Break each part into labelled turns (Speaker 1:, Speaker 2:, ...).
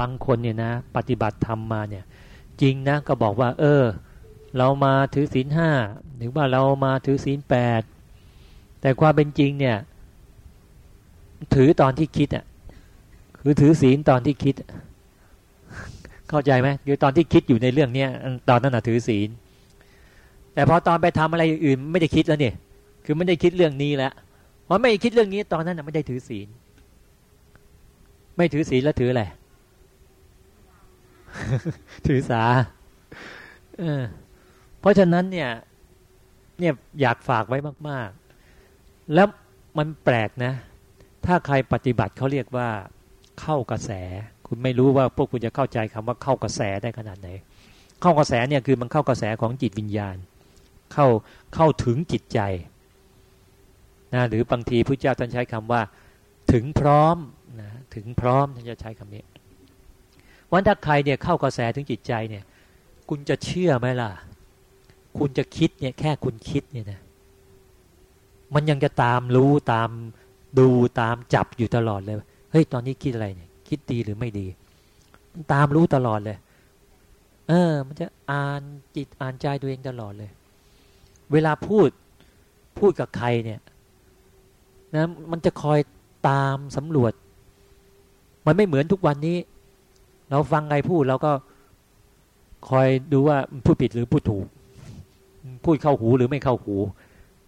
Speaker 1: บางคนเนี่ยนะ ปฏิบัติธรรมมาเนี่ย จริงนะก็บอกว่า เออ เรามาถือศีลห้าหรือว่าเรามาถือศีลแปดแต่ความเป็นจริงเนี่ย ถือตอนที่คิดอะคือถือศีลตอนที่คิด เข้าใจไหมคือตอนที่คิดอยู่ในเรื่องเนี้ยตอนนั้นน่ะถือศีล แต่พอตอนไปทำอะไรอื่น ไม่ได้คิดแล้วเนี่ยคือไม่ได้คิดเรื่องนี้แล้วเพราะไม่คิดเรื่องนี้ตอนนั้นน่ะไม่ได้ถือศีล ไม่ถือศีลแล้วถืออะไร ถือสาเออเพราะฉะนั้นเนี่ย เนี่ยอยากฝากไว้มาก ๆ แล้วมันแปลกนะ ถ้าใครปฏิบัติเขาเรียกว่า เข้ากระแส คุณไม่รู้ว่าพวกคุณจะเข้าใจคำว่าเข้ากระแสได้ขนาดไหน เข้ากระแสเนี่ยคือมันเข้ากระแสของจิตวิญญาณ เข้าเข้าถึงจิตใจนะหรือบางทีพระเจ้าท่านใช้คำว่า ถึงพร้อมนะถึงพร้อมท่านจะใช้คำนี้ วันถ้าใครเนี่ยเข้ากระแสถึงจิตใจเนี่ย คุณจะเชื่อไหมล่ะ คุณจะคิดเนี่ยแค่คุณคิดเนี่ยนะมันยังจะตามรู้ตามดูตามจับอยู่ตลอดเลยเฮ้ยตอนนี้คิดอะไรเนี่ย คิดดีหรือไม่ดีมันตามรู้ตลอดเลย เออ มันจะอ่านจิตอ่านใจตัวเองตลอดเลย เวลาพูดพูดกับใครเนี่ยนะมันจะคอยตามสำรวจ มันไม่เหมือนทุกวันนี้ เราฟังใครพูดเราก็คอยดูว่าพูดผิดหรือพูดถูก พูดเข้าหูหรือไม่เข้าหู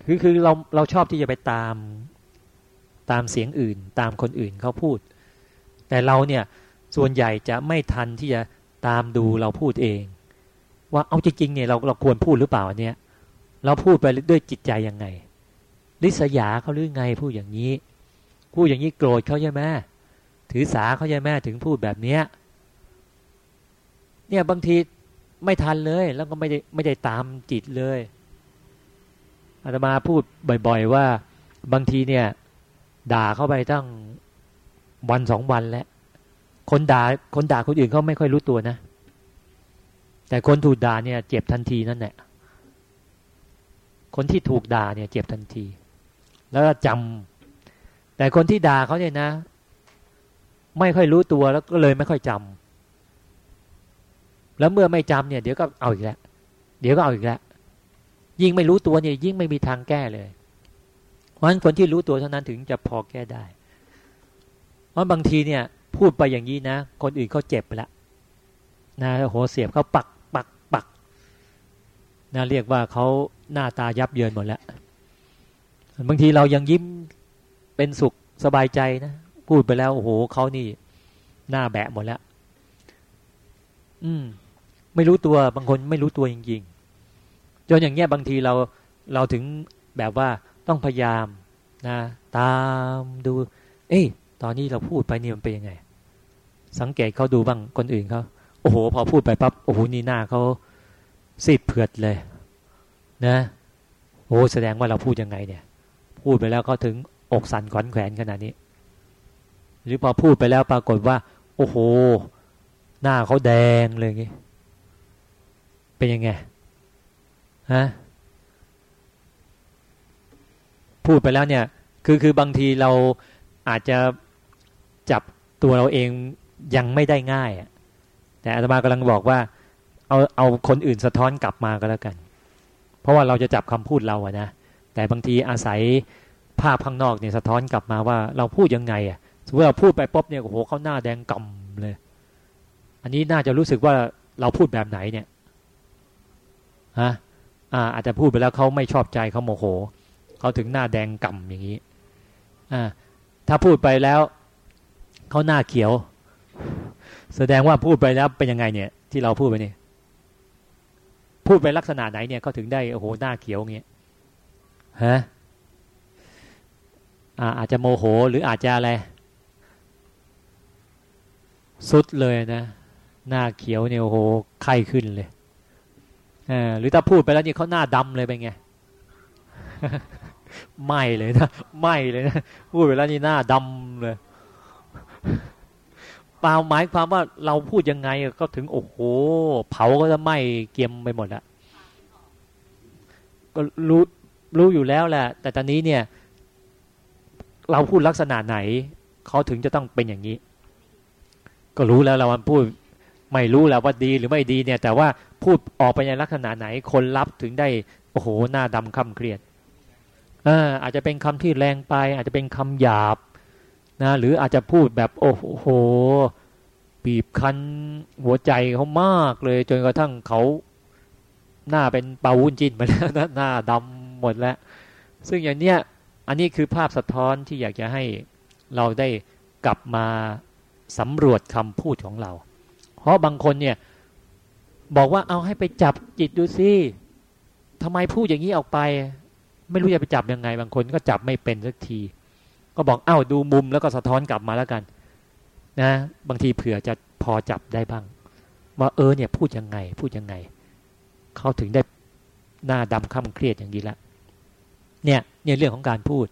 Speaker 1: คือคือเราเราชอบที่จะไปตามตามเสียงอื่น ตามคนอื่นเขาพูด แต่เราเนี่ยส่วนใหญ่จะไม่ทันที่จะตามดูเราพูดเอง ว่าเอาจริงๆเนี่ยเราเราควรพูดหรือเปล่าเนี่ย เราพูดไปด้วยจิตใจยังไงลิษยาเขาหรือไงพูดอย่างนี้ พูดอย่างนี้โกรธเขาใช่ไหมถือสาเขาใช่ไหมถึงพูดแบบเนี้ย เนี่ยบางทีไม่ทันเลย แล้วก็ไม่ได้ไม่ได้ตามจิตเลยอาตมาพูดบ่อย ๆ ว่าบางทีเนี่ย ด่าเข้าไปตั้งวันสองวันแล้ว คนด่าคนด่าคนอื่นเขาไม่ค่อยรู้ตัวนะ แต่คนถูกด่าเนี่ย เจ็บทันทีนั่นแหละคนที่ถูกด่าเนี่ย เจ็บทันที แล้วก็จำแต่คนที่ด่าเขาเนี่ยนะ ไม่ค่อยรู้ตัวแล้วก็เลยไม่ค่อยจำ แล้วเมื่อไม่จำเนี่ยเดี๋ยวก็เอาอีกแล้ว เดี๋ยวก็เอาอีกแล้ว ยิ่งไม่รู้ตัวเนี่ยยิ่งไม่มีทางแก้เลย เพราะฉะนั้นคนที่รู้ตัวเท่านั้นถึงจะพอแก้ได้ เพราะบางทีเนี่ย พูดไปอย่างนี้นะ คนอื่นเขาเจ็บไปแล้วนะโหเสียบเขาปักปักปักนะเรียกว่าเขาหน้าตายับเยินหมดแล้วบางทีเรายังยิ้มเป็นสุขสบายใจนะพูดไปแล้วโอ้โหเขานี่หน้าแบะหมดแล้ว อืม ไม่รู้ตัวบางคนไม่รู้ตัวจริงๆจนอย่างเงี้ยบางทีเราเราถึงแบบว่าต้องพยายามนะตามดู เอ้ยตอนนี้เราพูดไปนี่มันเป็นยังไง สังเกตเขาดูบ้างคนอื่นเขาโอ้โห พอพูดไปปั๊บโอ้โหนี่หน้าเขาซีดเผือดเลย นะโอ้แสดงว่าเราพูดยังไงเนี่ย พูดไปแล้วเขาถึงอกสั่นขวัญแขวนขนาดนี้ หรือพอพูดไปแล้วปรากฏว่า โอ้โห หน้าเขาแดงเลยงี้ เป็นยังไงฮะพูดไปแล้วเนี่ย คือคือบางทีเราอาจจะจับตัวเราเองยังไม่ได้ง่ายแต่อาตมากำลังบอกว่า เอาเอาคนอื่นสะท้อนกลับมาก็แล้วกัน เพราะว่าเราจะจับคำพูดเราอะนะแต่บางทีอาศัยภาพข้างนอกเนี่ยสะท้อนกลับมาว่าเราพูดยังไงอะสมมติเราพูดไปป๊บเนี่ยโอ้โหเขาหน้าแดงกำเลย อันนี้น่าจะรู้สึกว่าเราพูดแบบไหนเนี่ย ฮะอ่าอาจจะพูดไปแล้วเขาไม่ชอบใจเขาโมโหเขาถึงหน้าแดงก่ำอย่างนี้อ่าถ้าพูดไปแล้วเขาหน้าเขียว แสดงว่าพูดไปแล้วเป็นยังไงเนี่ย ที่เราพูดไปเนี่ยพูดไปลักษณะไหนเนี่ยเขาถึงได้โอ้โหหน้าเขียวเงี้ยฮะอาจจะโมโหหรืออาจจะอะไรสุดเลยนะ หน้าเขียวเนี่ยโอ้โหไข้ขึ้นเลย หรือถ้าพูดไปแล้วนี่เขาหน้าดำเลยเป็นไงไหมเลยนะไหมเลยนะพูดไปแล้วนี่หน้าดำเลยเปล่าหมายความว่าเราพูดยังไงก็ถึงโอ้โห เผาก็จะไหม้เกียมไปหมดละก็รู้รู้อยู่แล้วแหละ แต่ตอนนี้เนี่ย เราพูดลักษณะไหนเขาถึงจะต้องเป็นอย่างนี้ ก็รู้แล้วเราพูด ไม่รู้แล้วว่าดีหรือไม่ดีเนี่ย แต่ว่า พูดออกไปในลักษณะไหน คนรับถึงได้โอ้โหหน้าดำคำเครียดอาจจะเป็นคำที่แรงไป อาจจะเป็นคำหยาบนะหรืออาจจะพูดแบบโอ้โหบีบคั้นหัวใจเขามากเลยจนกระทั่งเขาหน้าเป็นปาวุ้นจินไปแล้วหน้าดำหมดแล้ว ซึ่งอย่างเนี้ยอันนี้คือภาพสะท้อนที่อยากจะให้เราได้กลับมาสำรวจคำพูดของเรา เพราะบางคนเนี่ย บอกว่าเอาให้ไปจับจิตดูสิทำไมพูดอย่างนี้ออกไป ไม่รู้จะไปจับยังไง บางคนก็จับไม่เป็นสักที ก็บอกเอ้าดูมุมแล้วก็สะท้อนกลับมาแล้วกัน นะ บางทีเผื่อจะพอจับได้บ้าง ว่าเออเนี่ยพูดยังไง พูดยังไง เขาถึงได้หน้าดำค่ำเครียดอย่างนี้ละเนี่ยเนี่ยเรื่องของการพูด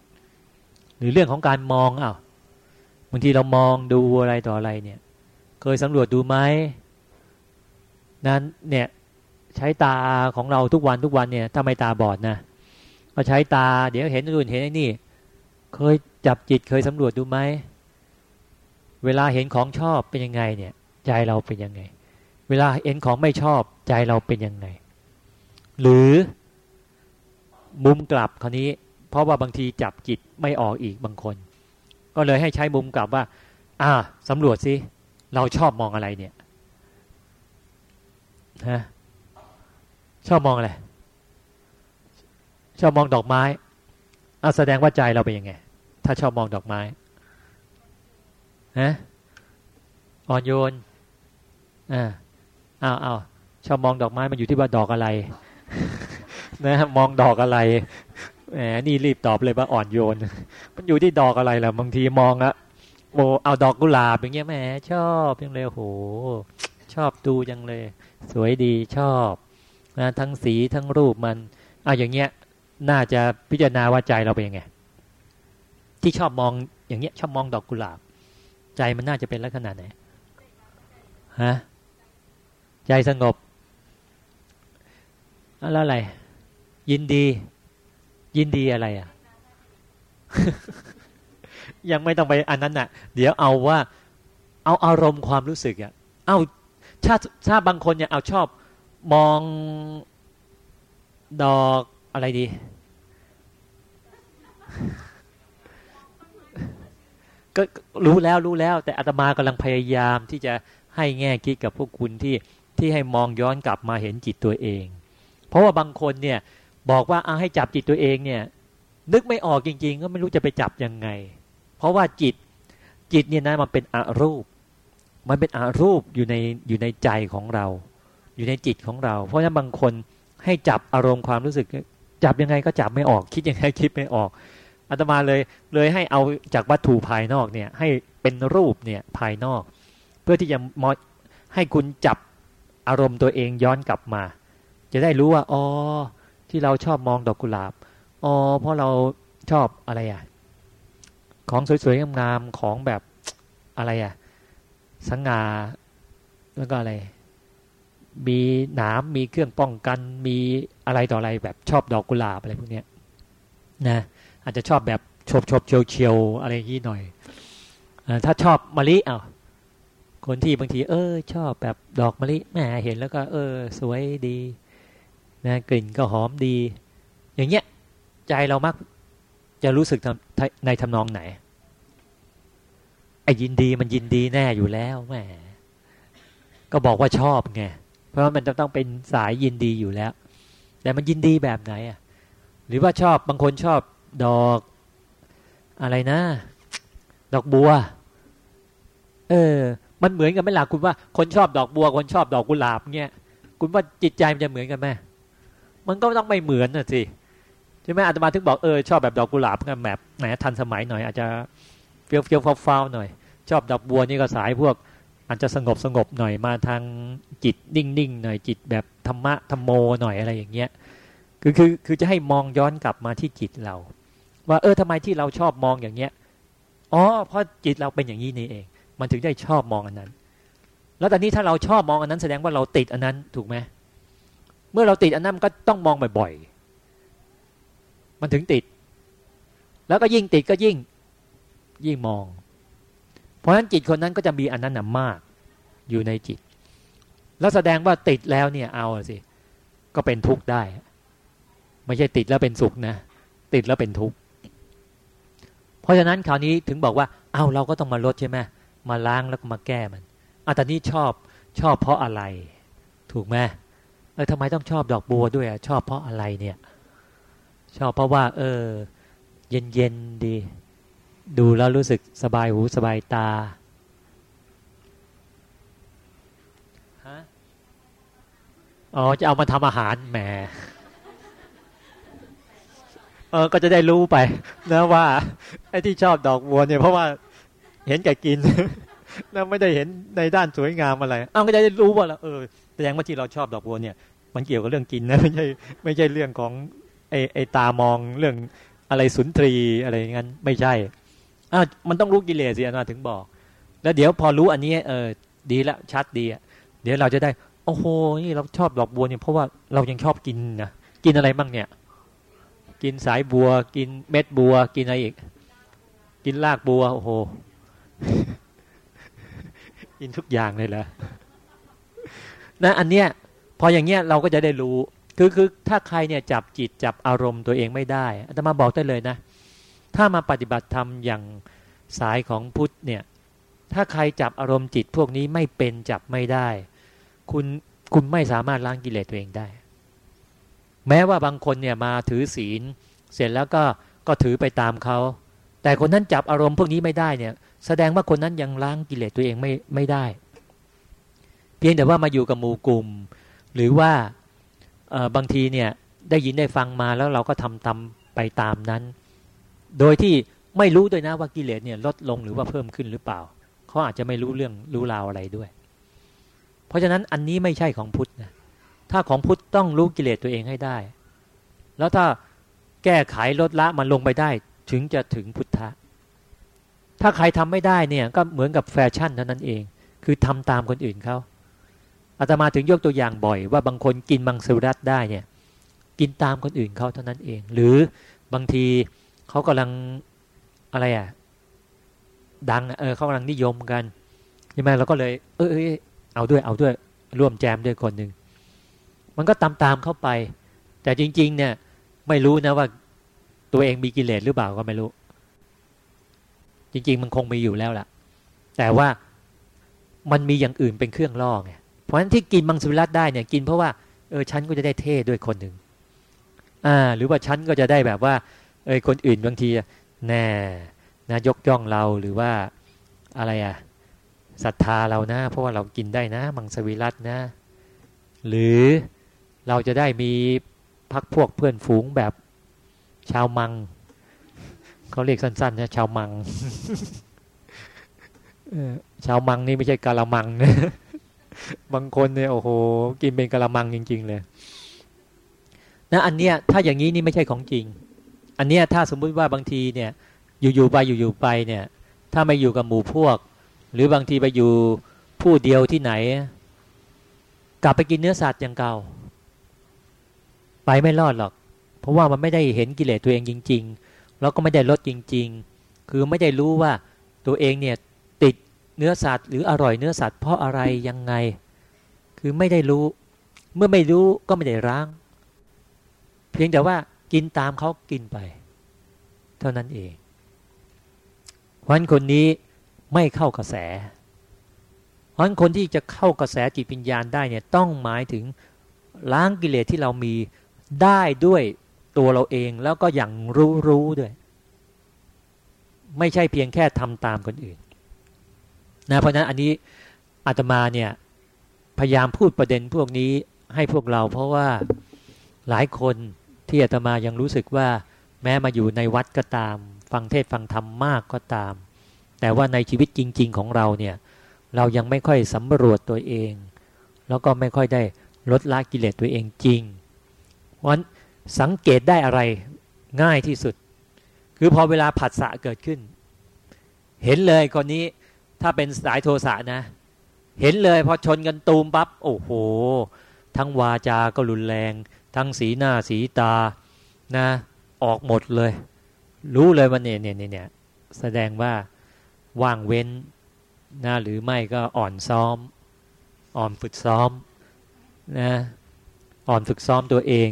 Speaker 1: หรือเรื่องของการมองอ้าวบางทีเรามองดูอะไรต่ออะไรเนี่ย เคยสำรวจดูไหม นั้นเนี่ยใช้ตาของเราทุกวันทุกวันเนี่ยถ้าไม่ตาบอดนะก็ใช้ตา เดี๋ยวเห็นนู่นเห็นไอ้นี่ เคยจับจิตเคยสำรวจดูไหมเวลาเห็นของชอบเป็นยังไงเนี่ย ใจเราเป็นยังไง เวลาเห็นของไม่ชอบใจเราเป็นยังไง หรือมุมกลับคราวนี้ เพราะว่าบางทีจับจิตไม่ออกอีกบางคน ก็เลยให้ใช้มุมกลับว่า อ่าสำรวจสิเราชอบมองอะไรเนี่ย ฮะชอบมองอะไรชอบมองดอกไม้เอาแสดงว่าใจเราเป็นยังไง ถ้าชอบมองดอกไม้ฮะอ่อนโยนอ่าอ้าวอ้าวชอบมองดอกไม้มันอยู่ที่ว่าดอกอะไร นะมองดอกอะไรแหมนี่รีบตอบเลยว่าอ่อนโยน มันอยู่ที่ดอกอะไรล่ะบางทีมองอะโอ้เอาดอกกุหลาบอย่างเงี้ยแหมชอบยังเลยโหชอบดูยังเลย สวยดีชอบนะทั้งสีทั้งรูปมันเอาอย่างเงี้ยน่าจะพิจารณาว่าใจเราเป็นยังไง ที่ชอบมองอย่างเงี้ยชอบมองดอกกุหลาบ ใจมันน่าจะเป็นลักษณะไหนฮะใจสงบแล้วอะไร ยินดี ยินดีอะไรอะ ยังไม่ต้องไปอันนั้นน่ะ เดี๋ยวเอาว่า เอาอารมณ์ความรู้สึกอะ เอา ถ้าถ้าบางคนเนี่ยเอาชอบมองดอกอะไรดี ก็รู้แล้วรู้แล้ว แต่อาตมากำลังพยายามที่จะให้แง่คิดกับพวกคุณที่ที่ให้มองย้อนกลับมาเห็นจิตตัวเอง เพราะว่าบางคนเนี่ยบอกว่าเอาให้จับจิตตัวเองเนี่ย นึกไม่ออกจริง ๆ ก็ไม่รู้จะไปจับยังไง เพราะว่าจิตจิตเนี่ยนะมันเป็นอรูป มันเป็นอารูปอยู่ในอยู่ในใจของเรา อยู่ในจิตของเรา เพราะฉะนั้นบางคนให้จับอารมณ์ความรู้สึก จับยังไงก็จับไม่ออก คิดยังไงคิดไม่ออกอาตมาเลยเลยให้เอาจากวัตถุภายนอกเนี่ยให้เป็นรูปเนี่ยภายนอก เพื่อที่จะมอให้คุณจับอารมณ์ตัวเองย้อนกลับมา จะได้รู้ว่าอ๋อที่เราชอบมองดอกกุหลาบอ๋อเพราะเราชอบอะไรอะของสวยๆงามๆของแบบอะไรอะ สง่าแล้วก็อะไร มีหนามมีเครื่องป้องกัน มีอะไรต่ออะไรแบบชอบดอกกุหลาบอะไรพวกเนี้ยนะอาจจะชอบแบบชบชบเชียวเชียวอะไรอย่างนี้หน่อยอถ้าชอบมะลิเอาคนที่บางที เออ ชอบแบบดอกมะลิแหมเห็นแล้วก็ เออ สวยดีนะกลิ่นก็หอมดี อย่างเงี้ย ใจเรามักจะรู้สึกในทำนองไหน ไอ้ยินดีมันยินดีแน่อยู่แล้วแหมก็บอกว่าชอบไงเพราะมันจะต้องเป็นสายยินดีอยู่แล้ว แต่มันยินดีแบบไหนอะหรือว่าชอบบางคนชอบดอกอะไรนะ ดอกบัว เออ มันเหมือนกันไหมล่ะคุณว่า คนชอบดอกบัว คนชอบดอกกุหลาบเงี้ยคุณว่าจิตใจมันจะเหมือนกันไหมมันก็ต้องไม่เหมือนนะสิใช่ไหมอาตมาถึงบอกเออชอบแบบดอกกุหลาบกันแบบแหมทันสมัยหน่อยอาจจะเฟี้ยวเฟี้ยวฟ้าวหน่อย ชอบดอกบัวนี่ก็สายพวกอาจจะสงบสงบหน่อยมาทางจิตนิ่งๆหน่อยจิตแบบธรรมะธรรมโมหน่อยอะไรอย่างเงี้ยคือคือคือจะให้มองย้อนกลับมาที่จิตเรา ว่าเออทำไมที่เราชอบมองอย่างเงี้ยอ๋อเพราะจิตเราเป็นอย่างนี้นี่เอง มันถึงได้ชอบมองอันนั้น แล้วตอนนี้ถ้าเราชอบมองอันนั้นแสดงว่าเราติดอันนั้นถูกไหมเมื่อเราติดอันนั้นมันก็ต้องมองบ่อยๆมันถึงติด แล้วก็ยิ่งติดก็ยิ่งยิ่งมอง ราะฉะนั้นจิตคนนั้นก็จะมีอันนั้นน่ะมากอยู่ในจิต แล้วแสดงว่าติดแล้วเนี่ยเอาสิก็เป็นทุกข์ได้ ไม่ใช่ติดแล้วเป็นสุขนะติดแล้วเป็นทุกข์เพราะฉะนั้นคราวนี้ถึงบอกว่า เอาเราก็ต้องมาลดใช่ไหมมาล้างแล้วก็มาแก้มันอาตอนนี้ชอบชอบเพราะอะไร ถูกไหมเออทำไมต้องชอบดอกบัวด้วยอะชอบเพราะอะไรเนี่ย ชอบเพราะว่า เออ เย็นเย็นดี ดูแล้วรู้สึกสบายหูสบายตาฮะอ๋อ จะเอามาทำอาหารแหม เออ ก็จะได้รู้ไปนะว่า ไอ้ที่ชอบดอกบัวเนี่ยเพราะว่าเห็นแก่กินนะไม่ได้เห็นในด้านสวยงามอะไรอ้าวก็จะได้รู้ว่าเออแสดงว่าที่เราชอบดอกบัวเนี่ย มันเกี่ยวกับเรื่องกินนะไม่ใช่ไม่ใช่เรื่องของไอ้ไอ้ตามองเรื่องอะไรสุนทรีอะไรงั้น ไม่ใช่ อ้าวมันต้องรู้กิเลสสิอาถึงบอก แล้วเดี๋ยวพอรู้อันนี้เออดีละชัดดีอะเดี๋ยวเราจะได้ โอ้โหนี่เราชอบดอกบัวเนี่ยเพราะว่าเรายังชอบกินนะกินอะไรบ้างเนี่ย กินสายบัว กินเม็ดบัว กินอะไรอีก กินรากบัว โอ้โห กินทุกอย่างเลยเหรอนะอันเนี้ยพออย่างเงี้ยเราก็จะได้รู้ คือคือถ้าใครเนี่ยจับจิตจับอารมณ์ตัวเองไม่ได้อาตมาบอกได้เลยนะ ถ้ามาปฏิบัติธรรมอย่างสายของพุทธเนี่ย ถ้าใครจับอารมณ์จิตพวกนี้ไม่เป็นจับไม่ได้ คุณคุณไม่สามารถล้างกิเลสตัวเองได้ แม้ว่าบางคนเนี่ยมาถือศีล เสร็จแล้วก็ก็ถือไปตามเขาแต่คนนั้นจับอารมณ์พวกนี้ไม่ได้เนี่ย แสดงว่าคนนั้นยังล้างกิเลสตัวเองไม่ไม่ได้ เพียงแต่ว่ามาอยู่กับหมู่กลุ่ม หรือว่าบางทีเนี่ยได้ยินได้ฟังมาแล้วเราก็ทำตามไปตามนั้น โดยที่ไม่รู้ด้วยนะว่ากิเลสเนี่ยลดลงหรือว่าเพิ่มขึ้นหรือเปล่า เขาอาจจะไม่รู้เรื่องรู้ราวอะไรด้วย เพราะฉะนั้นอันนี้ไม่ใช่ของพุทธนะถ้าของพุทธต้องรู้กิเลสตัวเองให้ได้ แล้วถ้าแก้ไขลดละมันลงไปได้ ถึงจะถึงพุทธะ ถ้าใครทำไม่ได้เนี่ยก็เหมือนกับแฟชั่นเท่านั้นเอง คือทำตามคนอื่นเขาอาตมาถึงยกตัวอย่างบ่อย ว่าบางคนกินมังสวิรัตได้เนี่ย กินตามคนอื่นเขาเท่านั้นเอง หรือบางที เขากำลังอะไรอะ ดังเออเขากำลังนิยมกันใช่ไหมเราก็เลยเออเอาด้วยเอาด้วย ร่วมแจมด้วยคนหนึ่งมันก็ตามตามเข้าไป แต่จริง ๆ เนี่ย ไม่รู้นะว่าตัวเองมีกิเลสหรือเปล่าก็ไม่รู้ จริง ๆ มันคงมีอยู่แล้วล่ะ แต่ว่ามันมีอย่างอื่นเป็นเครื่องล่อไงเพราะฉะนั้นที่กินมังสวิรัตได้เนี่ยกินเพราะว่าเออฉันก็จะได้เท่ด้วยคนหนึ่งอ่า หรือว่าฉันก็จะได้แบบว่า เออคนอื่นบางทีแน่นะยกย่องเราหรือว่าอะไรอะศรัทธาเรานะ เพราะว่าเรากินได้นะ มังสวิรัตนะ หรือเราจะได้มีพักพวกเพื่อนฝูงแบบชาวมังเขาเรียกสั้นๆนะชาวมังชาวมังนี่ไม่ใช่กะละมังนะบางคนเนี่ยโอ้โห กินเป็นกะละมังจริง ๆ เลยนะอันเนี้ยถ้าอย่างนี้นี่ไม่ใช่ของจริง อันเนี้ยถ้าสมมุติว่าบางทีเนี่ยอยู่ๆไปอยู่ๆไปเนี่ย ถ้าไม่อยู่กับหมู่พวก หรือบางทีไปอยู่ผู้เดียวที่ไหน กลับไปกินเนื้อสัตว์อย่างเก่า ไปไม่รอดหรอก เพราะว่ามันไม่ได้เห็นกิเลสตัวเองจริงๆเราก็ไม่ได้ลดจริง ๆ คือไม่ได้รู้ว่าตัวเองเนี่ยติดเนื้อสัตว์ หรืออร่อยเนื้อสัตว์เพราะอะไรยังไง คือไม่ได้รู้ เมื่อไม่รู้ก็ไม่ได้ร้าง เพียงแต่ว่า กินตามเขากินไป เท่านั้นเองวันคนนี้ไม่เข้ากระแสวันคนที่จะเข้ากระแสจิตวิญญาณได้เนี่ยต้องหมายถึงล้างกิเลสที่เรามีได้ด้วยตัวเราเองแล้วก็อย่างรู้รู้ด้วย ไม่ใช่เพียงแค่ทำตามคนอื่นนะเพราะนั้นอันนี้อาตมาเนี่ยพยายามพูดประเด็นพวกนี้ให้พวกเราเพราะว่าหลายคน ที่อาตมายังรู้สึกว่าแม้มาอยู่ในวัดก็ตาม ฟังเทศฟังธรรมมากก็ตาม แต่ว่าในชีวิตจริง ๆ ของเราเนี่ยเรายังไม่ค่อยสำรวจตัวเอง แล้วก็ไม่ค่อยได้ลดละกิเลสตัวเองจริงเพราะฉะนั้นสังเกตได้อะไรง่ายที่สุด คือพอเวลาผัสสะเกิดขึ้น เห็นเลยคนนี้ถ้าเป็นสายโทสะนะ เห็นเลยพอชนกันตูมปับ๊บโอ้โห ทั้งวาจาก็รุนแรง ทั้งสีหน้าสีตานะ ออกหมดเลย รู้เลยว่าเนี่ยเนี่ยเนี่ยแสดงว่าว่างเว้นนะหรือไม่ก็อ่อนซ้อม อ่อนฝึกซ้อมนะอ่อนฝึกซ้อมตัวเอง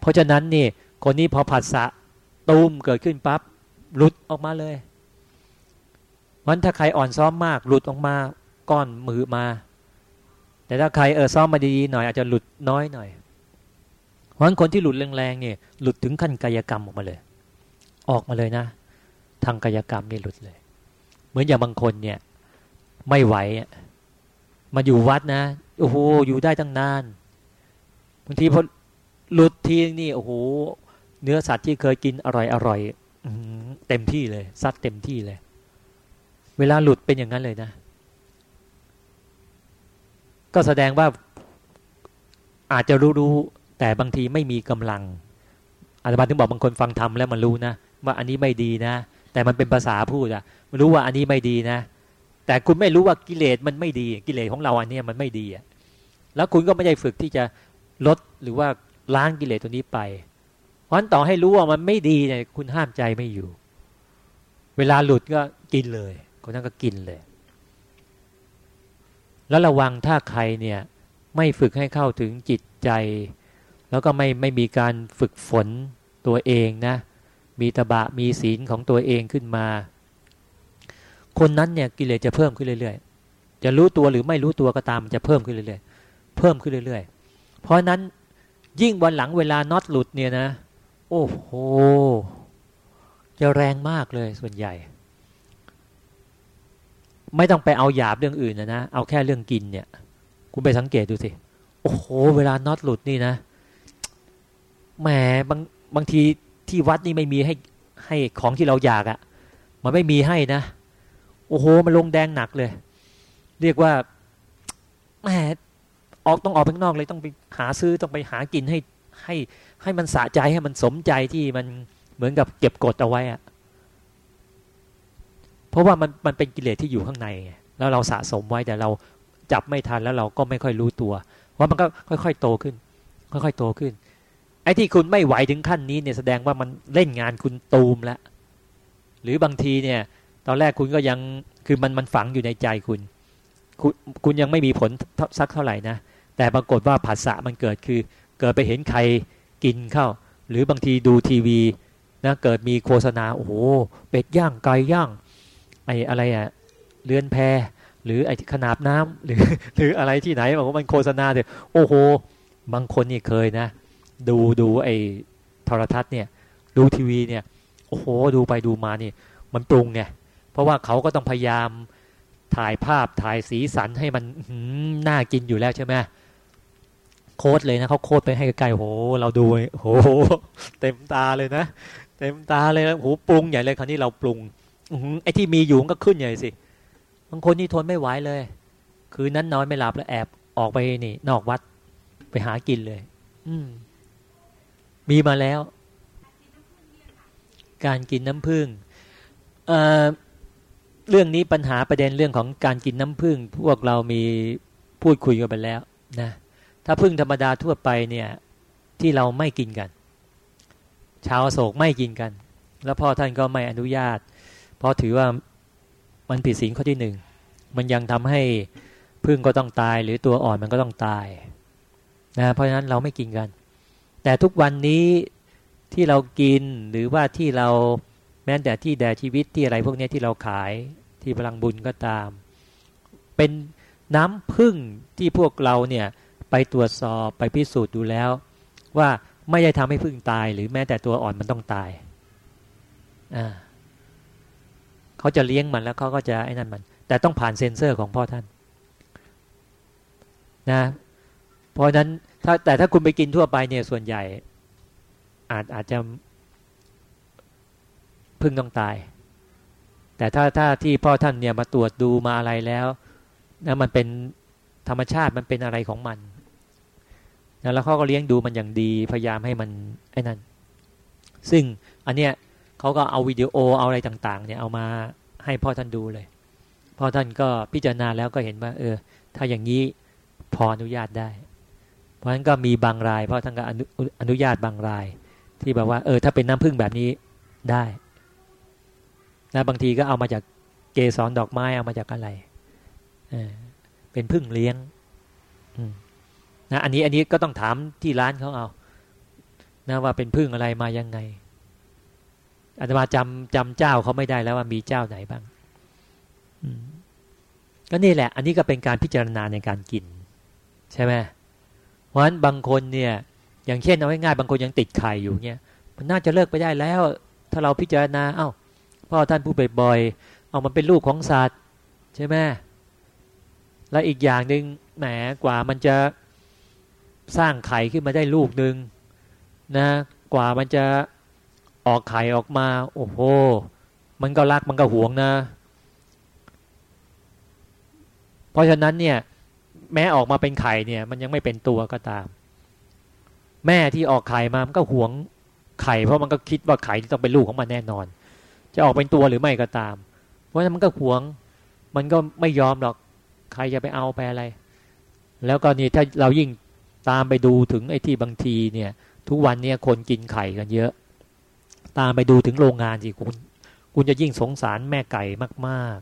Speaker 1: เพราะฉะนั้นนี่คนนี้พอผัสสะตูมเกิดขึ้นปั๊บหลุดออกมาเลยวันถ้าใครอ่อนซ้อมมากหลุดออกมาก้อนมือมา แต่ถ้าใครเออซ้อมมาดีๆหน่อยอาจจะหลุดน้อยหน่อย เพราะฉะนั้นคนที่หลุดแรงๆเนี่ยหลุดถึงขั้นกายกรรมออกมาเลย ออกมาเลยนะ ทางกายกรรมนี่หลุดเลย เหมือนอย่างบางคนเนี่ย ไม่ไหวมาอยู่วัดนะโอ้โหอยู่ได้ตั้งนานบางทีพอหลุดทีนี่โอ้โหเนื้อสัตว์ที่เคยกินอร่อยอร่อยเต็มที่เลยซัดเต็มที่เลย เวลาหลุดเป็นอย่างนั้นเลยนะ ก็แสดงว่าอาจจะรู้รู้ แต่บางทีไม่มีกำลังอาจารย์ถึงบอกบางคนฟังธรรมแล้วมันรู้นะว่าอันนี้ไม่ดีนะ แต่มันเป็นภาษาพูดอะมันรู้ว่าอันนี้ไม่ดีนะ แต่คุณไม่รู้ว่ากิเลสมันไม่ดี กิเลสของเราอันนี้มันไม่ดีอะแล้วคุณก็ไม่ได้ฝึกที่จะลดหรือว่าล้างกิเลสตัวนี้ไป เพราะฉะนั้นต่อให้รู้ว่ามันไม่ดีเนี่ยคุณห้ามใจไม่อยู่ เวลาหลุดก็กินเลยคนนั้นก็กินเลย แล้วระวังถ้าใครเนี่ยไม่ฝึกให้เข้าถึงจิตใจ แล้วก็ไม่ไม่มีการฝึกฝนตัวเองนะ มีตบะมีศีลของตัวเองขึ้นมา คนนั้นเนี่ยกิเลสจะเพิ่มขึ้นเรื่อยๆ จะรู้ตัวหรือไม่รู้ตัวก็ตามจะเพิ่มขึ้นเรื่อยๆ เพิ่มขึ้นเรื่อยๆ เพราะนั้นยิ่งวันหลังเวลาน็อตหลุดเนี่ยนะ โอ้โหจะแรงมากเลยส่วนใหญ่ ไม่ต้องไปเอาหยาบเรื่องอื่นนะนะเอาแค่เรื่องกินเนี่ย คุณไปสังเกตดูสิโอ้โห เวลาน็อตหลุดนี่นะ แหมบางบางทีที่วัดนี่ไม่มีให้ให้ของที่เราอยากอะ่ะ มันไม่มีให้นะโอ้โหมันลงแดงหนักเลย เรียกว่าแหมออกต้องออกไปข้างนอกเลยต้องไปหาซื้อต้องไปหากินให้ให้ให้มันสะใจให้มันสมใจที่มันเหมือนกับเก็บกดเอาไว้อะเพราะว่ามันมันเป็นกิเลสที่อยู่ข้างใน แล้วเราสะสมไว้แต่เราจับไม่ทันแล้วเราก็ไม่ค่อยรู้ตัวว่ามันก็ค่อย ๆ โตขึ้น ค่อย ๆ โตขึ้น อ้ที่คุณไม่ไหวถึงขั้นนี้เนี่ยแสดงว่ามันเล่นงานคุณตูมแล้วหรือบางทีเนี่ย ตอนแรกคุณก็ยังคือมันมันฝังอยู่ในใจคุณคุณคุณยังไม่มีผลสักเท่าไหร่นะแต่ปรากฏว่าผัสสะมันเกิดคือ เกิดไปเห็นใครกินเข้าหรือบางทีดูทีวีนะเกิดมีโฆษณาโอ้โหเป็ดย่างไก่ย่างไอ้อะไรอะเรือนแพหรือไอ้ขนาบน้ำหรือหรืออะไรที่ไหนบอกว่ามันโฆษณาเถอะโอ้โห บางคนนี่เคยนะ ดูดูไอ้โทรทัศน์เนี่ย ดูทีวีเนี่ย โอ้โห ดูไปดูมานี่ มันปรุงไงเพราะว่าเขาก็ต้องพยายามถ่ายภาพถ่ายสีสันให้มันน่ากินอยู่แล้วใช่ไหมโค้ดเลยนะเขาโค้ดไปให้ใกล้โห เราดูโห เต็มตาเลยนะเต็มตาเลยโหปรุงใหญ่เลยคราวนี้เราปรุงไอ้ที่มีอยู่ก็ขึ้นใหญ่สิบางคนนี่ทนไม่ไหวเลย คืนนั้นนอนไม่หลับแล้วแอบออกไปนี่ นอกวัดไปหากินเลย อืม มีมาแล้ว การกินน้ำผึ้งเเรื่องนี้ปัญหาประเด็นเรื่องของการกินน้ำผึ้งพวกเรามีพูดคุยกันไปแล้วนะถ้าพึ่งธรรมดาทั่วไปเนี่ยที่เราไม่กินกัน ชาวโศกไม่กินกัน แล้วพ่อท่านก็ไม่อนุญาต เพราะถือว่ามันผิดศีลข้อที่หนึ่งมันยังทำให้พึ่งก็ต้องตาย หรือตัวอ่อนมันก็ต้องตายนะเพราะฉะนั้นเราไม่กินกัน แต่ทุกวันนี้ที่เรากินหรือว่าที่เราแม้แต่ที่แด่ชีวิตที่อะไรพวกนี้ที่เราขายที่พลังบุญก็ตาม เป็นน้ำพึ่งที่พวกเราเนี่ยไปตรวจสอบไปพิสูจน์ดูแล้ว ว่าไม่ได้ทำให้พึ่งตาย หรือแม้แต่ตัวอ่อนมันต้องตายอ่าเขาจะเลี้ยงมันแล้วเขาก็จะไอ้นั่นมัน แต่ต้องผ่านเซ็นเซอร์ของพ่อท่านนะเพราะนั้น ถ้าแต่ถ้าคุณไปกินทั่วไปเนี่ยส่วนใหญ่ อาจอาจจะพึ่งต้องตาย แต่ถ้าถ้าที่พ่อท่านเนี่ยมาตรวจดูมาอะไรแล้วนะมันเป็นธรรมชาติมันเป็นอะไรของมันนะแล้วเขาก็เลี้ยงดูมันอย่างดีพยายามให้มันไอ้นั่นซึ่งอันเนี้ยเขาก็เอาวิดีโอเอาอะไรต่าง ๆ เนี่ยเอามาให้พ่อท่านดูเลยพ่อท่านก็พิจารณาแล้วก็เห็นว่า เออ ถ้าอย่างนี้พออนุญาตได้ เพราะฉะนั้นก็มีบางราย เพราะท่านก็อนุอนุญาตบางราย ที่แบบว่าเออถ้าเป็นน้ำผึ้งแบบนี้ได้นะบางทีก็เอามาจากเกสรดอกไม้เอามาจากอะไรเออเป็นพึ่งเลี้ยงนะอันนี้อันนี้ก็ต้องถามที่ร้านเขาเอานะว่าเป็นพึ่งอะไรมายังไงอาตมาจำจำเจ้าเขาไม่ได้แล้วว่ามีเจ้าไหนบ้างก็นี่แหละ อันนี้ก็เป็นการพิจารณาในการกิน ใช่ไหม เพราะฉะนั้นบางคนเนี่ย อย่างเช่นเอาง่ายๆบางคนยังติดไข่อยู่เนี่ยมันน่าจะเลิกไปได้แล้ว ถ้าเราพิจารณาเอา้าพ่อท่านพูดบ่อยๆเอามันเป็นลูกของสัตว์ใช่ไหมแล้วอีกอย่างหนึ่งแหมกว่ามันจะสร้างไข่ขึ้นมาได้ลูกหนึ่งนะกว่ามันจะออกไข่ออกมา โอ้โห มันก็รักมันก็หวงนะ เพราะฉะนั้นเนี่ย แม้ออกมาเป็นไข่เนี่ย มันยังไม่เป็นตัวก็ตาม แม่ที่ออกไข่มามันก็หวงไข่เพราะมันก็คิดว่าไข่ที่ต้องเป็นลูกของมันแน่นอน จะออกเป็นตัวหรือไม่ก็ตาม เพราะฉะนั้นมันก็หวง มันก็ไม่ยอมหรอกใครจะไปเอาไปอะไร แล้วก็นี่ถ้าเรายิ่งตามไปดูถึงไอ้ที่บางทีเนี่ย ทุกวันเนี่ยคนกินไข่กันเยอะ ตามไปดูถึงโรงงานสิคุณ คุณจะยิ่งสงสารแม่ไก่มาก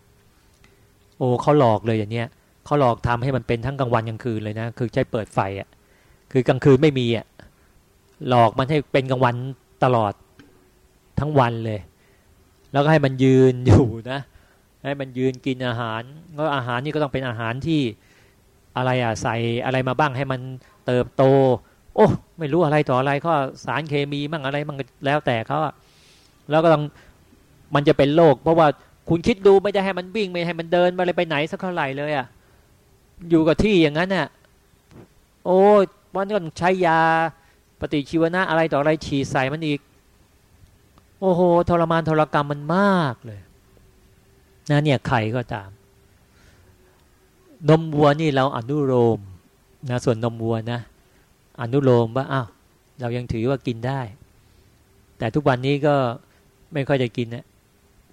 Speaker 1: ๆ โอ้เขาหลอกเลยอย่างเนี้ย เขาหลอกทำให้มันเป็นทั้งกลางวันกลางคืนเลยนะ คือใช้เปิดไฟอะ คือกลางคืนไม่มีอะ หลอกมันให้เป็นกลางวันตลอดทั้งวันเลย แล้วก็ให้มันยืนอยู่นะ ให้มันยืนกินอาหารก็อาหารนี่ก็ต้องเป็นอาหารที่อะไรอะใส่อะไรมาบ้างให้มันเติบโต โอ้ไม่รู้อะไรต่ออะไรก็สารเคมีมั่งอะไรมั่งแล้วแต่เขาอะแล้วก็ต้องมันจะเป็นโรคเพราะว่าคุณคิดดูไม่ได้ให้มันวิ่งไม่ให้มันเดินมาเลยไปไหนสักเท่าไหร่เลยอะ่ะ อยู่กับที่อย่างนั้นน่ะโอ้วันก็ใช้ยาปฏิชีวนะอะไรต่ออะไรฉีดใส่มันอีก โอ้โหทรมานทรกรรมมันมากเลยนะเนี่ยไข่ก็ตาม นมวัวนี่เราอนุโลมนะส่วนนมวัวนะ อนุโลมว่าอ้าวเรายังถือว่ากินได้ แต่ทุกวันนี้ก็ไม่ค่อยได้กินนะ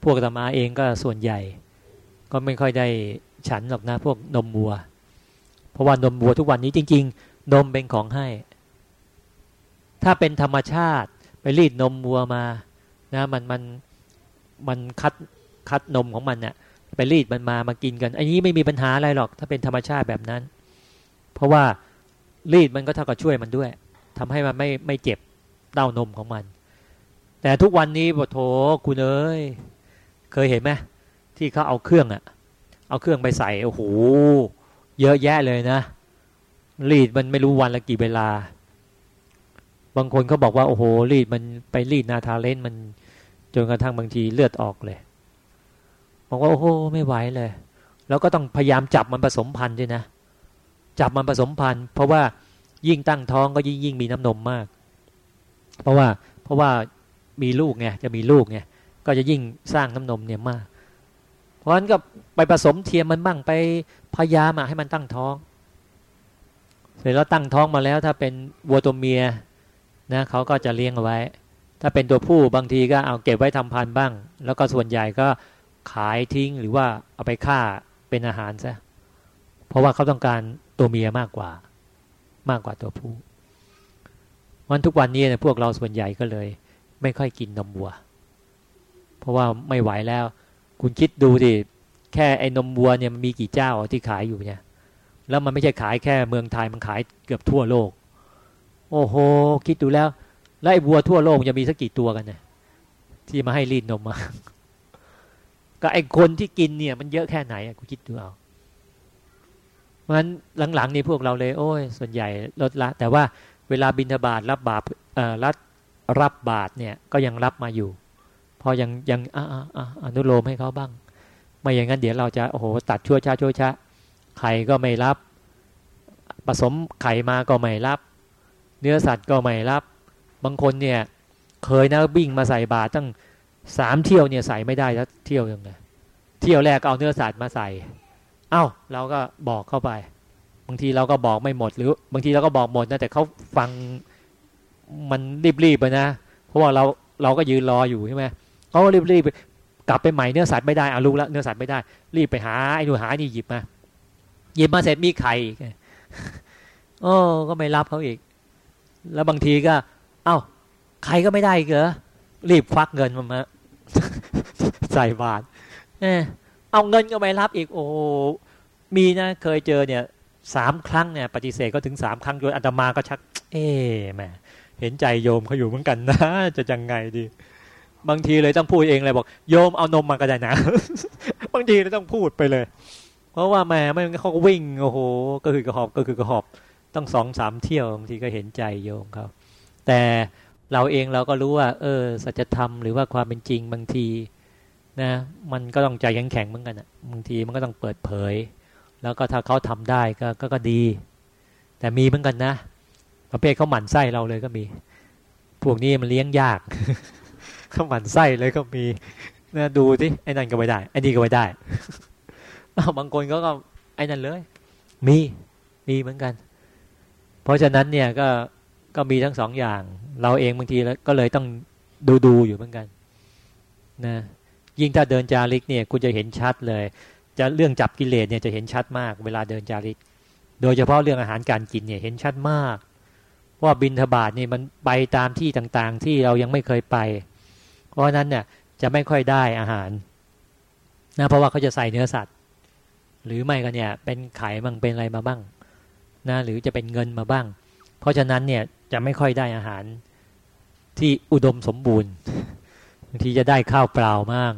Speaker 1: พวกตมาเองก็ส่วนใหญ่ ก็ไม่ค่อยได้ฉันหรอกนะพวกนมวัว เพราะว่านมวัวทุกวันนี้จริง ๆ นมเป็นของให้ ถ้าเป็นธรรมชาติไปรีดนมวัวมานะมันมันมันคัดคัดนมของมันเนี่ยไปรีดมันมามากินกัน อันนี้ไม่มีปัญหาอะไรหรอก ถ้าเป็นธรรมชาติแบบนั้น เพราะว่ารีดมันก็เท่ากับช่วยมันด้วยทำให้มันไม่ไม่เจ็บเต้านมของมัน แต่ทุกวันนี้บอโถคุณเอ้ยเคยเห็นไหมที่เขาเอาเครื่องอะเอาเครื่องไปใส่โอ้โห เยอะแยะเลยนะ รีดมันไม่รู้วันละกี่เวลา บางคนเขาบอกว่าโอ้โหรีดมันไปรีดนาทาเลนมันจนกระทั่งบางทีเลือดออกเลยบอกว่าโอ้โหไม่ไหวเลย แล้วก็ต้องพยายามจับมันผสมพันธุ์ด้วยนะ จับมันผสมพันธุ์ เพราะว่ายิ่งตั้งท้องก็ยิ่งยิ่งมีน้ำนมมาก เพราะว่าเพราะว่ามีลูกไงจะมีลูกไงก็จะยิ่งสร้างน้ำนมเนี่ยมาก เพราะฉะนั้นก็ไปผสมเทียมมันบ้างไปพยายามให้มันตั้งท้อง เสร็จแล้วตั้งท้องมาแล้ว ถ้าเป็นวัวตัวเมียนะเขาก็จะเลี้ยงเอาไว้ ถ้าเป็นตัวผู้บางทีก็เอาเก็บไว้ทำพันธุ์บ้าง แล้วก็ส่วนใหญ่ก็ขายทิ้งหรือว่าเอาไปฆ่าเป็นอาหารซะเพราะว่าเขาต้องการตัวเมียมากกว่ามากกว่าตัวผู้วันทุกวันนี้เนี่ยพวกเราส่วนใหญ่ก็เลย ไม่ค่อยกินนมวัว เพราะว่าไม่ไหวแล้ว คุณคิดดูดิแค่ไอ้นมวัวเนี่ยมีกี่เจ้าที่ขายอยู่เนี่ย แล้วมันไม่ใช่ขายแค่เมืองไทยมันขายเกือบทั่วโลก โอ้โห คิดดูแล้ว แล้วไอ้วัวทั่วโลกจะมีสักกี่ตัวกันเนี่ยที่มาให้รีดนมมาก็ไอ้คนที่กินเนี่ยมันเยอะแค่ไหนคุณคิดดูเอาเพราะฉะนั้นหลังๆนี่พวกเราเลย โอ้ย ส่วนใหญ่ลดละ แต่ว่าเวลาบินทบาทรับบาปเอ่อรับรับบาตรเนี่ยก็ยังรับมาอยู่ พอยังยังอ่าอ่าอนุโลมให้เขาบ้าง ไม่อย่างนั้นเดี๋ยวเราจะโอ้โหตัดชั่วช้าชั่วช้าไข่ก็ไม่รับ ผสมไข่มาก็ไม่รับ เนื้อสัตว์ก็ไม่รับ บางคนเนี่ยเคยนะบิ่งมาใส่บาตรตั้งสามเที่ยวเนี่ยใส่ไม่ได้แล้วเที่ยวยังไงเที่ยวแรกเอาเนื้อสัตว์มาใส่ เอา้าเราก็บอกเข้าไป บางทีเราก็บอกไม่หมดหรือบางทีเราก็บอกหมดนะแต่เขาฟังมันรีบๆไปนะ เพราะว่าเราเราก็ยืนรออยู่ใช่ไหม เขารีบๆกลับไปใหม่เนื้อสัตว์ไม่ได้อารู้แล้วเนื้อสัตว์ไม่ได้ รีบไปหาไอ้หนูหานี่หยิบมาหยิบมาเสร็จมีไข่โอ้ก็ไม่รับเขาอีก แล้วบางทีก็ เอ้าไข่ก็ไม่ได้เหรอรีบควักเงินมามาใส่บาทเออเอาเงินก็ไม่รับอีก โอ้มีนะเคยเจอเนี่ยสามครั้งเนี่ยปฏิเสธก็ถึงสามครั้งโดยอาตมาก็ชัก เอ๊แม่เห็นใจโยมเขาอยู่เหมือนกันนะ จะยังไงดี บางทีเลยต้องพูดเองเลยบอกโยมเอานมมาก็ได้นะ บางทีเลยต้องพูดไปเลย เพราะว่าแม่ไม่เขาก็วิ่งโอ้โห ก็คือกระหอบก็คือกระหอบต้องสองสามเที่ยวบางทีก็เห็นใจโยมเขาแต่เราเองเราก็รู้ว่า เออสัจธรรมหรือว่าความเป็นจริงบางทีนะมันก็ต้องใจแข็งแข็งเหมือนกันอะบางทีมันก็ต้องเปิดเผย แล้วก็ถ้าเขาทำได้ก็ก็ก็ดี แต่มีเหมือนกันนะ ประเภทเขาหมั่นไส้เราเลยก็มี พวกนี้มันเลี้ยงยาก เขาหมั่นไส้เลยก็มีนะดูสิไอ้นั่นก็ไม่ได้ไอ้นี่ก็ไม่ได้บางคนก็ก็ไอ้นั่นเลย มีมีเหมือนกัน เพราะฉะนั้นเนี่ยก็ก็มีทั้งสองอย่าง เราเองบางทีแล้วก็เลยต้องดูดูอยู่เหมือนกันนะยิ่งถ้าเดินจาริกเนี่ยคุณจะเห็นชัดเลย จะเรื่องจับกิเลสเนี่ยจะเห็นชัดมาก เวลาเดินจาริก โดยเฉพาะเรื่องอาหารการกินเนี่ยเห็นชัดมากว่าบินทบาทนี่มันไปตามที่ต่างๆ ที่เรายังไม่เคยไป เพราะนั้นเนี่ยจะไม่ค่อยได้อาหารนะเพราะว่าเขาจะใส่เนื้อสัตว์ หรือไม่ก็เนี่ยเป็นไข่บ้างเป็นอะไรมาบ้างนะหรือจะเป็นเงินมาบ้าง เพราะฉะนั้นเนี่ยจะไม่ค่อยได้อาหารที่อุดมสมบูรณ์บางทีจะได้ข้าวเปล่ามั่ง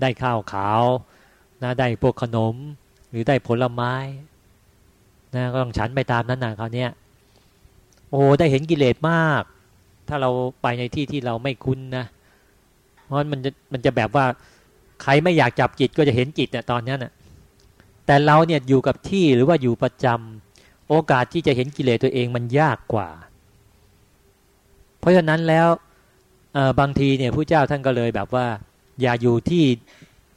Speaker 1: ได้ข้าวขาวนะได้พวกขนม หรือได้ผลไม้นะก็ต้องฉันไปตามนั้นนะเขาเนี้ยโอ้ได้เห็นกิเลสมาก ถ้าเราไปในที่ที่เราไม่คุ้นนะ เพราะมันจะมันจะแบบว่าใครไม่อยากจับจิตก็จะเห็นจิตเนี่ยตอนนี้นะ่ะแต่เราเนี่ยอยู่กับที่หรือว่าอยู่ประจำโอกาสที่จะเห็นกิเลสตัวเองมันยากกว่า เพราะฉะนั้นแล้วบางทีเนี่ยผู้เจ้าท่านก็เลยแบบว่า อย่าอยู่ที่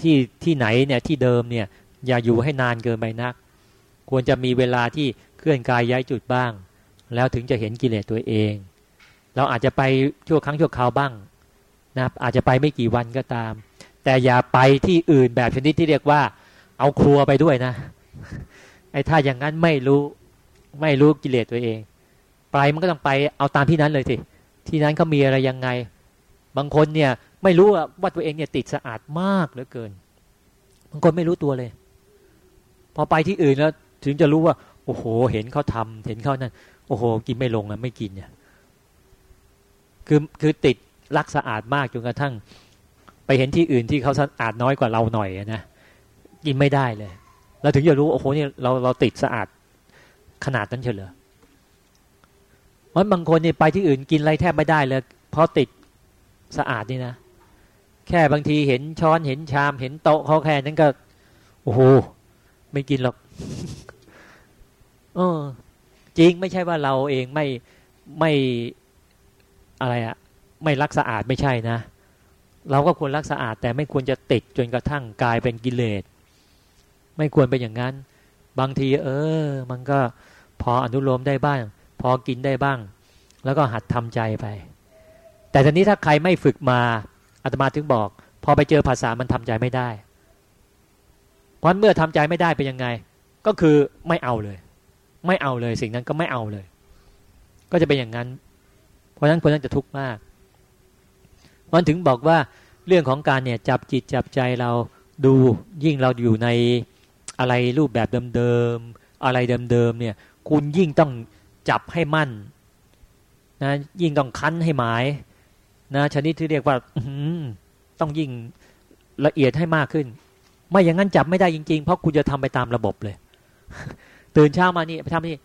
Speaker 1: ที่ที่ไหนเนี่ยที่เดิมเนี่ย อย่าอยู่ให้นานเกินไปนัก ควรจะมีเวลาที่เคลื่อนกายย้ายจุดบ้าง แล้วถึงจะเห็นกิเลสตัวเอง เราอาจจะไปชั่วครั้งชั่วคราวบ้าง นะอาจจะไปไม่กี่วันก็ตาม แต่อย่าไปที่อื่นแบบชนิดที่เรียกว่า เอาครัวไปด้วยนะ ไอ้ถ้าอย่างนั้นไม่รู้ไม่รู้กิเลสตัวเอง ไปมันก็ต้องไปเอาตามที่นั้นเลยสิที่นั้นเขามีอะไรยังไง บางคนเนี่ยไม่รู้ว่าตัวเองเนี่ยติดสะอาดมากเหลือเกิน บางคนไม่รู้ตัวเลย พอไปที่อื่นแล้ว ถึงจะรู้ว่า โอ้โห เห็นเขาทำเห็นเขานั่นโอ้โห กินไม่ลงอะไม่กินเนี่ยคือคือติด รักสะอาดมากจนกระทั่ง ไปเห็นที่อื่นที่เขาสะอาดน้อยกว่าเราหน่อยนะกินไม่ได้เลยเราถึงจะรู้โอ้โหเนี่เราเราติดสะอาดขนาดนั้นเฉลยเพราะบางคนนี่ไปที่อื่นกินอะไรแทบไม่ได้เลยเพราะติดสะอาดนี่นะแค่บางทีเห็นช้อนเห็นชามเห็นโต๊ะเขาแค่นั้นก็โอ้โหไม่กินหรอกเออจริงไม่ใช่ว่าเราเองไม่ไม่อะไรอะ ไม่รักสะอาดไม่ใช่นะ เราก็ควรรักสะอาดแต่ไม่ควรจะติดจนกระทั่งกลายเป็นกิเลส ไม่ควรเป็นอย่างนั้น บางทีเออ มันก็พออนุโลมได้บ้าง พอกินได้บ้าง แล้วก็หัดทำใจไป แต่ทีนี้ถ้าใครไม่ฝึกมาอาตมาถึงบอก พอไปเจอภาษามันทำใจไม่ได้ เพราะเมื่อทำใจไม่ได้เป็นยังไง ก็คือไม่เอาเลย ไม่เอาเลยสิ่งนั้นก็ไม่เอาเลย ก็จะเป็นอย่างนั้น เพราะฉะนั้นคนนั้นจะทุกข์มาก มันถึงบอกว่าเรื่องของการเนี่ยจับจิตจับใจเราดูยิ่งเราอยู่ในอะไรรูปแบบเดิมๆอะไรเดิมๆเนี่ย คุณยิ่งต้องจับให้มั่นนะยิ่งต้องคั้นให้หมายนะชนิดที่เรียกว่าต้องยิ่งละเอียดให้มากขึ้น ไม่อย่างนั้นจับไม่ได้จริงๆ เพราะคุณจะทำไปตามระบบเลย ตื่นเช้ามานี่ไปทำนี่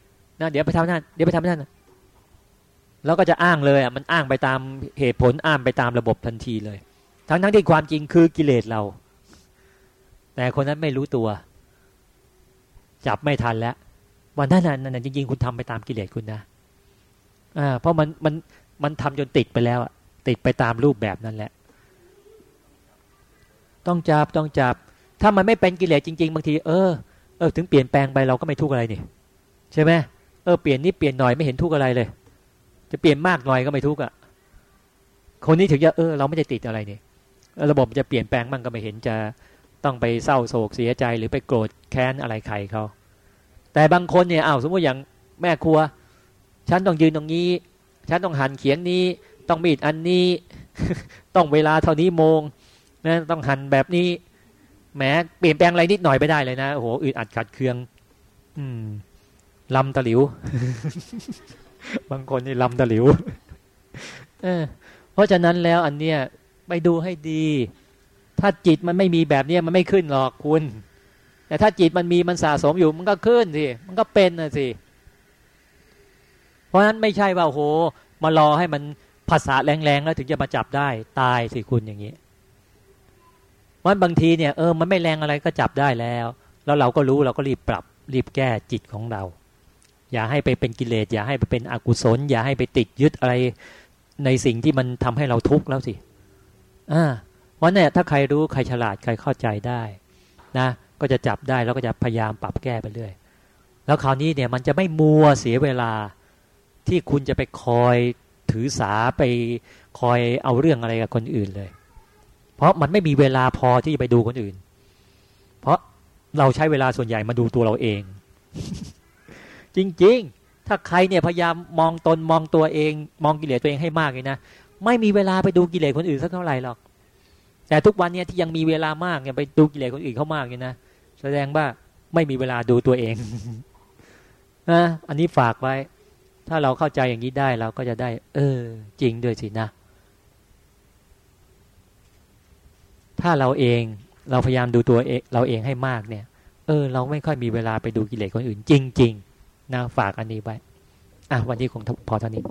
Speaker 1: นะเดี๋ยวไปทำนั่นเดี๋ยวไปทำนั่น แล้วก็จะอ้างเลยอะมันอ้างไปตามเหตุผลอ้างไปตามระบบทันทีเลย ทั้งทั้งที่ความจริงคือกิเลสเรา แต่คนนั้นไม่รู้ตัว จับไม่ทันแล้ว วันนั้นนั่นจริงๆคุณทำไปตามกิเลสคุณนะอ่าเพราะมันมันมันทำจนติดไปแล้วอะติดไปตามรูปแบบนั่นแหละ ต้องจับต้องจับ ถ้ามันไม่เป็นกิเลสจริง ๆ บางที เออเออถึงเปลี่ยนแปลงไปเราก็ไม่ทุกข์อะไรนี่ใช่ไหมเออเปลี่ยนนิดเปลี่ยนหน่อยไม่เห็นทุกข์อะไรเลย จะเปลี่ยนมากหน่อยก็ไม่ทุกข์อะคนนี้ถึงจะเออเราไม่ได้ติดอะไรนี่ระบบจะเปลี่ยนแปลงมั่งก็ไม่เห็นจะต้องไปเศร้าโศกเสียใจหรือไปโกรธแค้นอะไรใครเขาแต่บางคนเนี่ยอ้าวสมมติอย่างแม่ครัว ฉันต้องยืนตรงนี้ ฉันต้องหันเขียงนี้ ต้องมีดอันนี้ ต้องเวลาเท่านี้โมงนะต้องหั่นแบบนี้แหมเปลี่ยนแปลงอะไรนิดหน่อยไปได้เลยนะโอ้โหอึดอัดขัดเคือง อืมลำตะหลิว บางคนนี่ลำตะหลิวเออเพราะฉะนั้นแล้วอันเนี้ยไปดูให้ดี ถ้าจิตมันไม่มีแบบเนี้ยมันไม่ขึ้นหรอกคุณ แต่ถ้าจิตมันมีมันสะสมอยู่มันก็ขึ้นสิมันก็เป็นนะสิเพราะฉะนั้นไม่ใช่ว่าโหมารอให้มันภาษาแรงๆแล้วถึงจะมาจับได้ตายสิคุณอย่างนี้วันบางทีเนี่ยเออมันไม่แรงอะไรก็จับได้แล้ว แล้วเราก็รู้เราก็รีบปรับรีบแก้จิตของเรา อย่าให้ไปเป็นกิเลสอย่าให้ไปเป็นอกุศล อย่าให้ไปติดยึดอะไรในสิ่งที่มันทำให้เราทุกข์แล้วสิอ่าวันเนี่ยถ้าใครรู้ใครฉลาดใครเข้าใจได้นะก็จะจับได้แล้วก็จะพยายามปรับแก้ไปเรื่อยแล้วคราวนี้เนี่ยมันจะไม่มัวเสียเวลาที่คุณจะไปคอยถือสาไปคอยเอาเรื่องอะไรกับคนอื่นเลย เพราะมันไม่มีเวลาพอที่จะไปดูคนอื่น เพราะเราใช้เวลาส่วนใหญ่มาดูตัวเราเอง จริง ๆ ถ้าใครเนี่ยพยายามมองตนมองตัวเอง มองกิเลสตัวเองให้มากเลยนะไม่มีเวลาไปดูกิเลสคนอื่นสักเท่าไหร่หรอก แต่ทุกวันเนี่ยที่ยังมีเวลามากเนี่ยไปดูกิเลสคนอื่นเขามากเลยนะแสดงว่าไม่มีเวลาดูตัวเองนะอันนี้ฝากไว้ ถ้าเราเข้าใจอย่างนี้ได้เราก็จะได้ เออ จริงด้วยสินะ ถ้าเราเองเราพยายามดูตัวเองเราเองให้มากเนี่ย เออ เราไม่ค่อยมีเวลาไปดูกิเลสคนอื่น จริง ๆ นะฝากอันนี้ไว้อะวันนี้คงพอเท่านี้